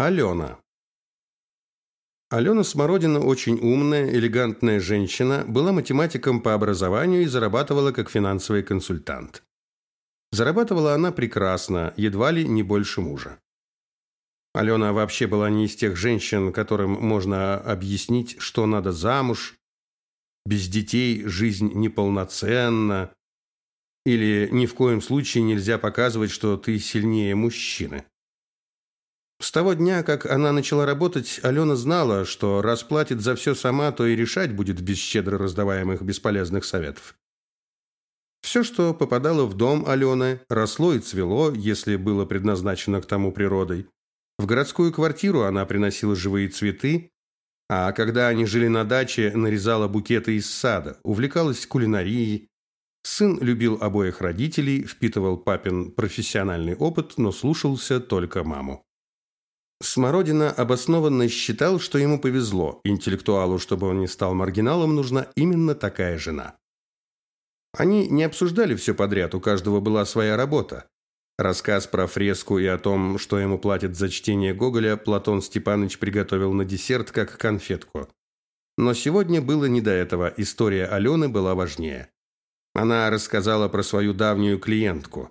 Алена. Алена Смородина очень умная, элегантная женщина, была математиком по образованию и зарабатывала как финансовый консультант. Зарабатывала она прекрасно, едва ли не больше мужа. Алена вообще была не из тех женщин, которым можно объяснить, что надо замуж, без детей жизнь неполноценна, или ни в коем случае нельзя показывать, что ты сильнее мужчины. С того дня, как она начала работать, Алена знала, что раз платит за все сама, то и решать будет без щедро раздаваемых бесполезных советов. Все, что попадало в дом Алены, росло и цвело, если было предназначено к тому природой. В городскую квартиру она приносила живые цветы, а когда они жили на даче, нарезала букеты из сада, увлекалась кулинарией. Сын любил обоих родителей, впитывал папин профессиональный опыт, но слушался только маму. Смородина обоснованно считал, что ему повезло. Интеллектуалу, чтобы он не стал маргиналом, нужна именно такая жена. Они не обсуждали все подряд, у каждого была своя работа. Рассказ про фреску и о том, что ему платят за чтение Гоголя, Платон Степанович приготовил на десерт как конфетку. Но сегодня было не до этого, история Алены была важнее. Она рассказала про свою давнюю клиентку.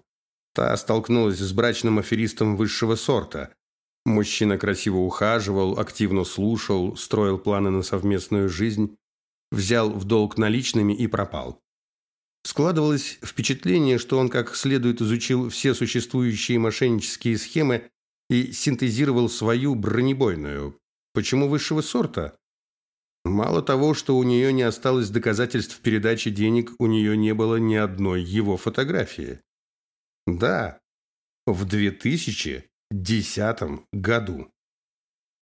Та столкнулась с брачным аферистом высшего сорта – Мужчина красиво ухаживал, активно слушал, строил планы на совместную жизнь, взял в долг наличными и пропал. Складывалось впечатление, что он как следует изучил все существующие мошеннические схемы и синтезировал свою бронебойную. Почему высшего сорта? Мало того, что у нее не осталось доказательств передачи денег, у нее не было ни одной его фотографии. Да, в 2000 2010 году.